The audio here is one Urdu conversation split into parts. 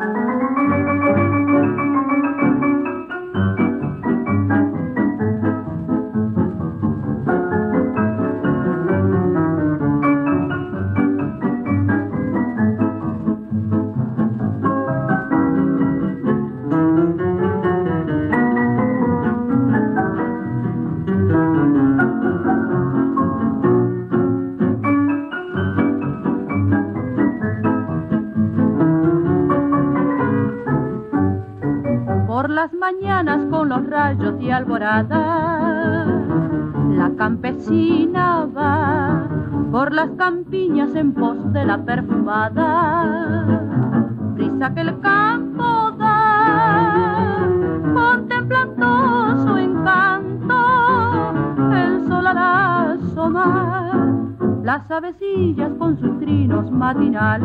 ہاں یا نسکوں لٹرا جتی جس کو سنتری نشما دنال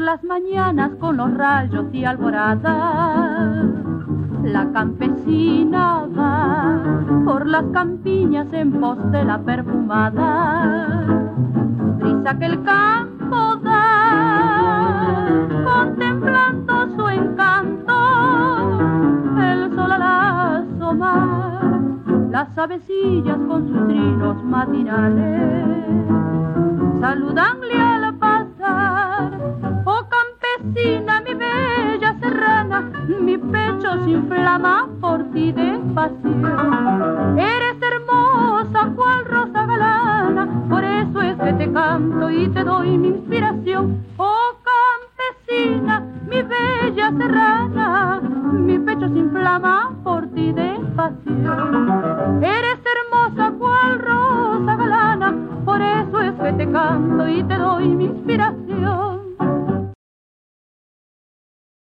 لڑا جتیال سوتری رسما دینا جسرانا سمپلاوتی رو سگل پورے کام چلوئی